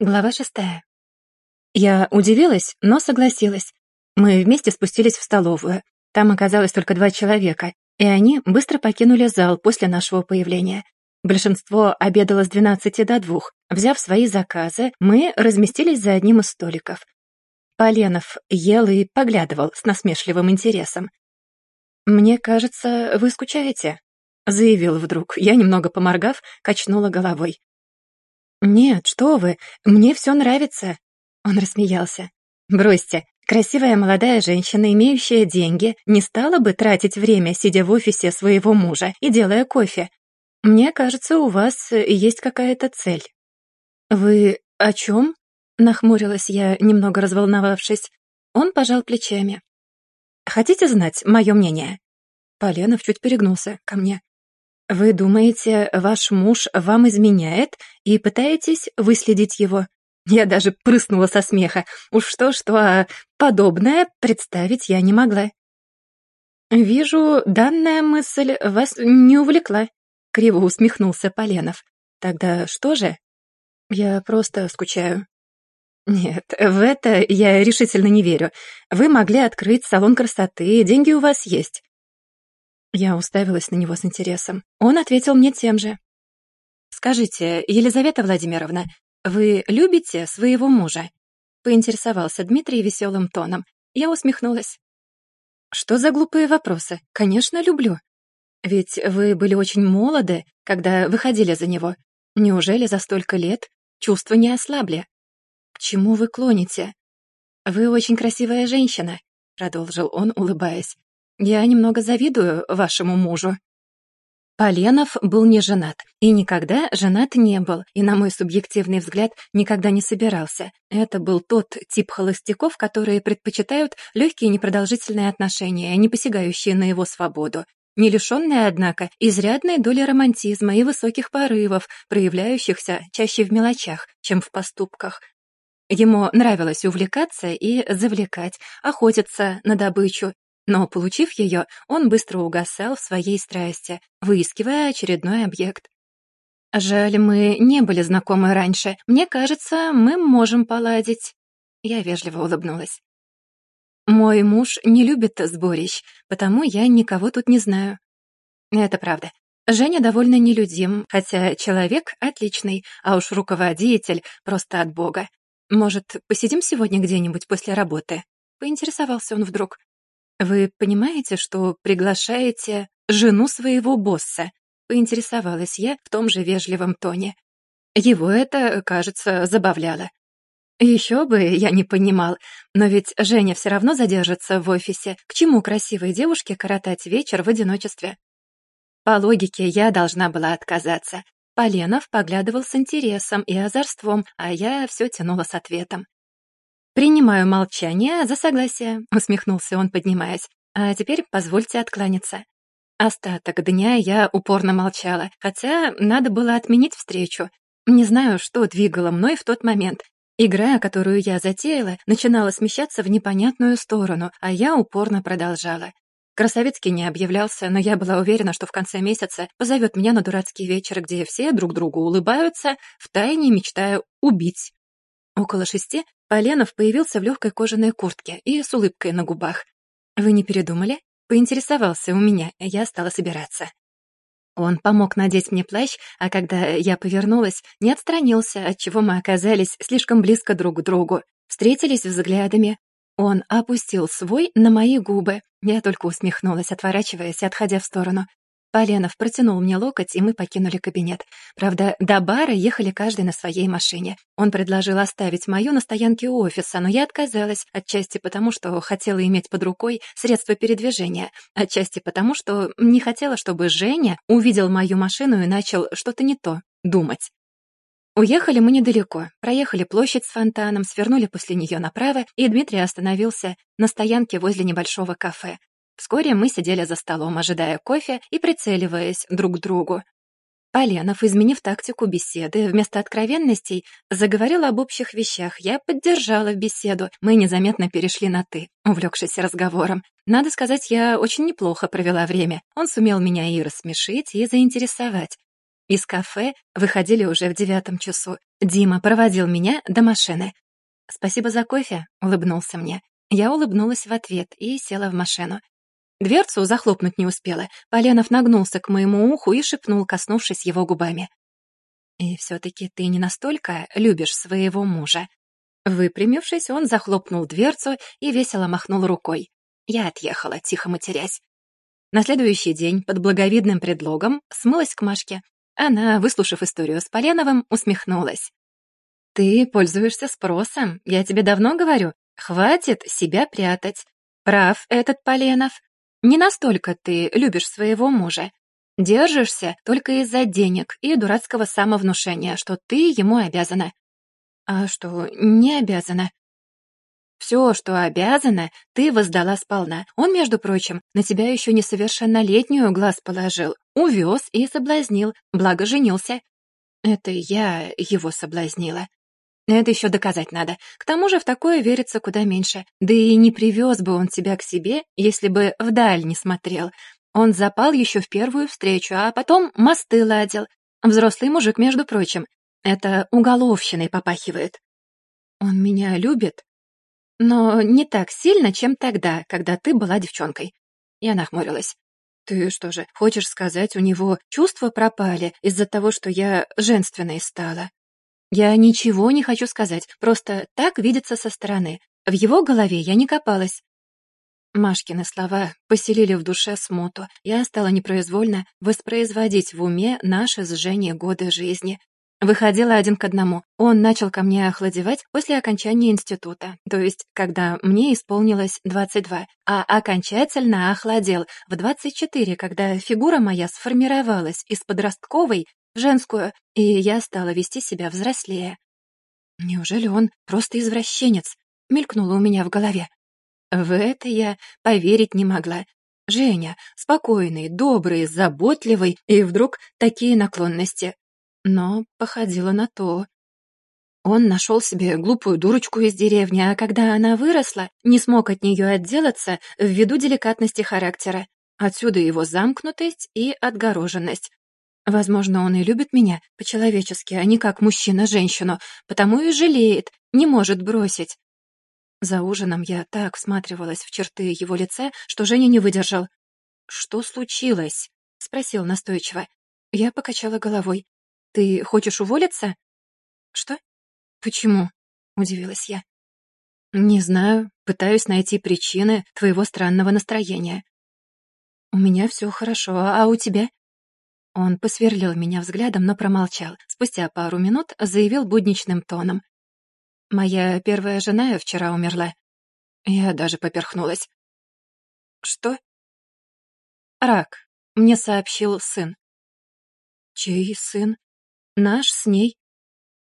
Глава шестая. Я удивилась, но согласилась. Мы вместе спустились в столовую. Там оказалось только два человека, и они быстро покинули зал после нашего появления. Большинство обедало с 12 до двух. Взяв свои заказы, мы разместились за одним из столиков. Поленов ел и поглядывал с насмешливым интересом. «Мне кажется, вы скучаете», — заявил вдруг. Я, немного поморгав, качнула головой. «Нет, что вы, мне все нравится!» Он рассмеялся. «Бросьте, красивая молодая женщина, имеющая деньги, не стала бы тратить время, сидя в офисе своего мужа и делая кофе. Мне кажется, у вас есть какая-то цель». «Вы о чем?» — нахмурилась я, немного разволновавшись. Он пожал плечами. «Хотите знать мое мнение?» Поленов чуть перегнулся ко мне. «Вы думаете, ваш муж вам изменяет и пытаетесь выследить его?» Я даже прыснула со смеха. Уж что-что, а подобное представить я не могла. «Вижу, данная мысль вас не увлекла», — криво усмехнулся Поленов. «Тогда что же?» «Я просто скучаю». «Нет, в это я решительно не верю. Вы могли открыть салон красоты, деньги у вас есть. Я уставилась на него с интересом. Он ответил мне тем же. «Скажите, Елизавета Владимировна, вы любите своего мужа?» Поинтересовался Дмитрий веселым тоном. Я усмехнулась. «Что за глупые вопросы? Конечно, люблю. Ведь вы были очень молоды, когда выходили за него. Неужели за столько лет чувства не ослабли? К чему вы клоните? Вы очень красивая женщина, продолжил он, улыбаясь. Я немного завидую вашему мужу». Поленов был не женат, и никогда женат не был, и, на мой субъективный взгляд, никогда не собирался. Это был тот тип холостяков, которые предпочитают легкие непродолжительные отношения, не посягающие на его свободу. Не лишенные, однако, изрядной доли романтизма и высоких порывов, проявляющихся чаще в мелочах, чем в поступках. Ему нравилось увлекаться и завлекать, охотиться на добычу, но, получив ее, он быстро угасал в своей страсти, выискивая очередной объект. «Жаль, мы не были знакомы раньше. Мне кажется, мы можем поладить». Я вежливо улыбнулась. «Мой муж не любит сборищ, потому я никого тут не знаю». Это правда. Женя довольно нелюдим, хотя человек отличный, а уж руководитель просто от бога. Может, посидим сегодня где-нибудь после работы?» Поинтересовался он вдруг. «Вы понимаете, что приглашаете жену своего босса?» — поинтересовалась я в том же вежливом тоне. Его это, кажется, забавляло. Еще бы я не понимал, но ведь Женя все равно задержится в офисе. К чему красивой девушке коротать вечер в одиночестве? По логике, я должна была отказаться. Поленов поглядывал с интересом и озорством, а я все тянула с ответом. «Принимаю молчание за согласие», — усмехнулся он, поднимаясь. «А теперь позвольте откланяться». Остаток дня я упорно молчала, хотя надо было отменить встречу. Не знаю, что двигало мной в тот момент. Игра, которую я затеяла, начинала смещаться в непонятную сторону, а я упорно продолжала. Красовицкий не объявлялся, но я была уверена, что в конце месяца позовет меня на дурацкий вечер, где все друг другу улыбаются, втайне мечтая убить. Около шести Поленов появился в легкой кожаной куртке и с улыбкой на губах. «Вы не передумали?» Поинтересовался у меня, я стала собираться. Он помог надеть мне плащ, а когда я повернулась, не отстранился, отчего мы оказались слишком близко друг к другу. Встретились взглядами. Он опустил свой на мои губы. Я только усмехнулась, отворачиваясь отходя в сторону. Поленов протянул мне локоть, и мы покинули кабинет. Правда, до бара ехали каждый на своей машине. Он предложил оставить мою на стоянке у офиса, но я отказалась, отчасти потому, что хотела иметь под рукой средства передвижения, отчасти потому, что не хотела, чтобы Женя увидел мою машину и начал что-то не то думать. Уехали мы недалеко, проехали площадь с фонтаном, свернули после нее направо, и Дмитрий остановился на стоянке возле небольшого кафе. Вскоре мы сидели за столом, ожидая кофе и прицеливаясь друг к другу. Поленов, изменив тактику беседы, вместо откровенностей заговорил об общих вещах. Я поддержала беседу. Мы незаметно перешли на «ты», увлекшись разговором. Надо сказать, я очень неплохо провела время. Он сумел меня и рассмешить, и заинтересовать. Из кафе выходили уже в девятом часу. Дима проводил меня до машины. «Спасибо за кофе», — улыбнулся мне. Я улыбнулась в ответ и села в машину. Дверцу захлопнуть не успела. Поленов нагнулся к моему уху и шепнул, коснувшись его губами. «И все-таки ты не настолько любишь своего мужа». Выпрямившись, он захлопнул дверцу и весело махнул рукой. Я отъехала, тихо матерясь. На следующий день, под благовидным предлогом, смылась к Машке. Она, выслушав историю с Поленовым, усмехнулась. «Ты пользуешься спросом, я тебе давно говорю. Хватит себя прятать. Прав этот Поленов. Не настолько ты любишь своего мужа. Держишься только из-за денег и дурацкого самовнушения, что ты ему обязана. А что, не обязана? Все, что обязана, ты воздала сполна. Он, между прочим, на тебя еще несовершеннолетнюю глаз положил, увез и соблазнил, благо женился. Это я его соблазнила. Это еще доказать надо. К тому же в такое верится куда меньше. Да и не привез бы он тебя к себе, если бы вдаль не смотрел. Он запал еще в первую встречу, а потом мосты ладил. Взрослый мужик, между прочим. Это уголовщиной попахивает. Он меня любит, но не так сильно, чем тогда, когда ты была девчонкой. Я нахмурилась. Ты что же, хочешь сказать, у него чувства пропали из-за того, что я женственной стала? Я ничего не хочу сказать, просто так видится со стороны. В его голове я не копалась. Машкины слова поселили в душе смуту. Я стала непроизвольно воспроизводить в уме наши с Женей годы жизни. Выходила один к одному. Он начал ко мне охладевать после окончания института, то есть когда мне исполнилось 22, а окончательно охладел в 24, когда фигура моя сформировалась из подростковой женскую, и я стала вести себя взрослее. Неужели он просто извращенец? Мелькнуло у меня в голове. В это я поверить не могла. Женя, спокойный, добрый, заботливый, и вдруг такие наклонности. Но походило на то. Он нашел себе глупую дурочку из деревни, а когда она выросла, не смог от нее отделаться ввиду деликатности характера. Отсюда его замкнутость и отгороженность. Возможно, он и любит меня по-человечески, а не как мужчина женщину, потому и жалеет, не может бросить. За ужином я так всматривалась в черты его лица, что Женя не выдержал. «Что случилось?» — спросил настойчиво. Я покачала головой. «Ты хочешь уволиться?» «Что? Почему?» — удивилась я. «Не знаю. Пытаюсь найти причины твоего странного настроения». «У меня все хорошо, а у тебя?» Он посверлил меня взглядом, но промолчал. Спустя пару минут заявил будничным тоном. «Моя первая жена вчера умерла». Я даже поперхнулась. «Что?» «Рак», — мне сообщил сын. «Чей сын?» «Наш с ней».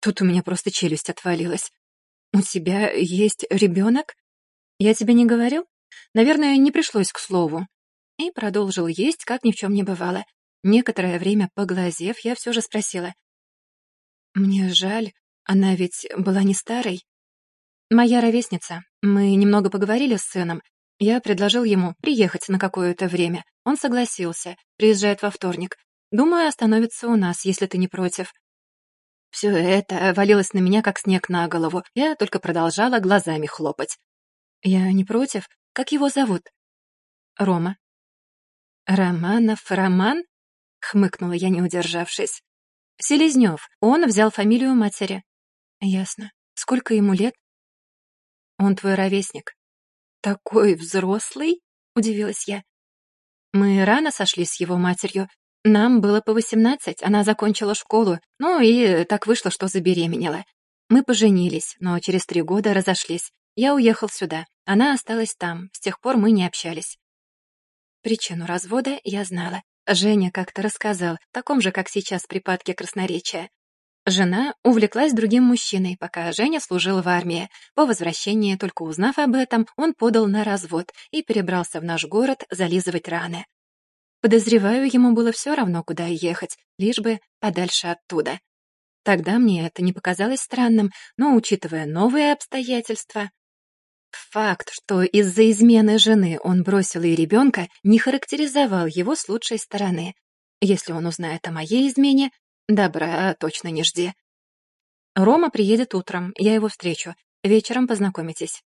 Тут у меня просто челюсть отвалилась. «У тебя есть ребенок?» «Я тебе не говорил?» Наверное, не пришлось к слову. И продолжил есть, как ни в чем не бывало. Некоторое время поглазев, я все же спросила. «Мне жаль, она ведь была не старой?» «Моя ровесница. Мы немного поговорили с сыном. Я предложил ему приехать на какое-то время. Он согласился. Приезжает во вторник. Думаю, остановится у нас, если ты не против». Все это валилось на меня, как снег на голову. Я только продолжала глазами хлопать. «Я не против. Как его зовут?» «Рома». «Романов Роман?» — хмыкнула я, не удержавшись. «Селезнёв. Он взял фамилию матери». «Ясно. Сколько ему лет?» «Он твой ровесник». «Такой взрослый?» — удивилась я. «Мы рано сошли с его матерью. Нам было по восемнадцать, она закончила школу, ну и так вышло, что забеременела. Мы поженились, но через три года разошлись. Я уехал сюда, она осталась там, с тех пор мы не общались. Причину развода я знала. Женя как-то рассказал, таком же, как сейчас, припадке красноречия. Жена увлеклась другим мужчиной, пока Женя служил в армии. По возвращении, только узнав об этом, он подал на развод и перебрался в наш город зализывать раны. Подозреваю, ему было все равно, куда ехать, лишь бы подальше оттуда. Тогда мне это не показалось странным, но, учитывая новые обстоятельства, Факт, что из-за измены жены он бросил и ребенка, не характеризовал его с лучшей стороны. Если он узнает о моей измене, Добра точно не жди. Рома приедет утром, я его встречу. Вечером познакомитесь.